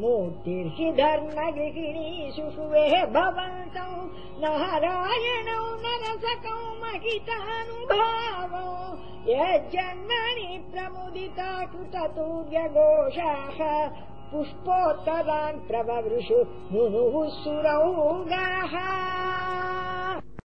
मूर्तिर्हि धर्मगृहिणी गृहिणीषु शुवेः भवन्तौ नारायणौ नरसकौ महितानुभावौ यज्जन्मनि प्रमुदिता कृततु तु पुष्पोत्तरान् प्रववृषु नुनुः सुरौ गाः